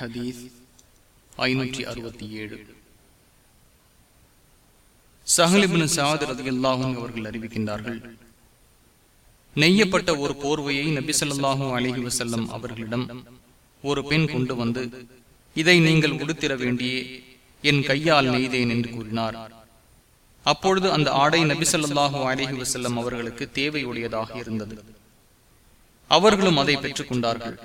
ஹதீஸ் ஐநூற்றி அறுபத்தி ஏழு. சஹலிபின் சாத் ரதி அவர்கள் அறிவிக்கின்றார்கள் நெய்யப்பட்ட ஒரு போர்வையை நபி ஸல்லல்லாஹு அலைஹி வஸல்லம் அவர்களிடம் ஒரு பெண் கொண்டு வந்து இதை நீங்கள் உடுத்திட வேண்டியே என் கையால் நெய்தேன் என்று கூறினார். அப்பொழுது அந்த ஆடை நபி ஸல்லல்லாஹு அலைஹி வஸல்லம் அவர்களுக்கு தேவையுடையதாக இருந்தது. அவர்களும் அதை பெற்றுக் கொண்டார்கள்.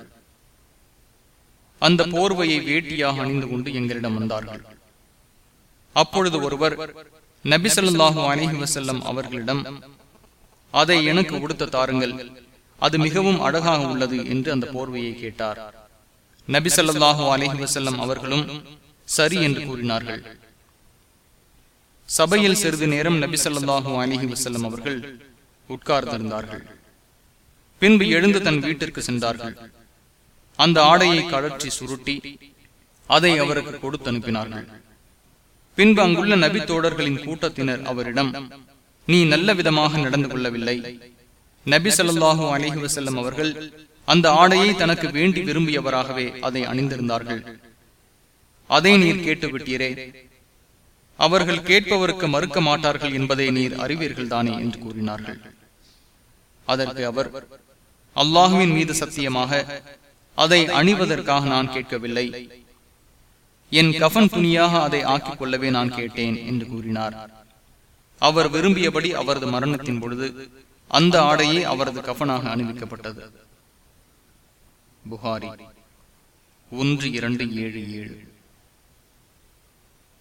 அந்த போர்வையை வேட்டியாக அணிந்து கொண்டு எங்களிடம் வந்தார்கள். அப்பொழுது ஒருவர் நபிசல்லாஹு அலஹி வசல்லம் அவர்களிடம் அதை எனக்கு உடுத்த தாருங்கள். அது மிகவும் அழகாக உள்ளது என்று அந்த போர்வையை கேட்டார். நபி அலஹி வசல்லம் அவர்களும் சரி என்று கூறினார்கள். சபையில் சிறிது நேரம் நபிசல்லாஹு அலஹி வசல்லம் அவர்கள் உட்கார்ந்திருந்தார்கள். பின்பு எழுந்து தன் வீட்டிற்கு சென்றார்கள். அந்த ஆடையை கழற்றி சுருட்டி அதை அவருக்கு கொடுத்து அனுப்பினார்கள். பின்பு அங்குள்ள நபி தோழர்களின் கூட்டத்தினர் அவரிடம் நீ நல்ல விதமாக நடந்து கொள்ளவில்லை. நபி ஸல்லல்லாஹு அலஹி வசல்லம் அவர்கள் அந்த ஆடையை தனக்கு வேண்டி விரும்பியவராகவே அதை அணிந்திருந்தார்கள். அதை நீர் கேட்டுவிட்டீரே. அவர்கள் கேட்பவருக்கு மறுக்க மாட்டார்கள் என்பதை நீர் அறிவீர்கள் தானே என்று கூறினார்கள். அதற்கு அவர் அல்லாஹுவின் மீது சத்தியமாக அதை அணிவதற்காக நான் கேட்கவில்லை. என் கஃன் துணியாக அதை ஆக்கிக் கொள்ளவே நான் கேட்டேன் என்று கூறினார். அவர் விரும்பியபடி அவரது மரணத்தின் பொழுது அந்த ஆடையே அவரது கஃனாக அணிவிக்கப்பட்டது. புகாரி ஒன்று இரண்டு ஏழு ஏழு.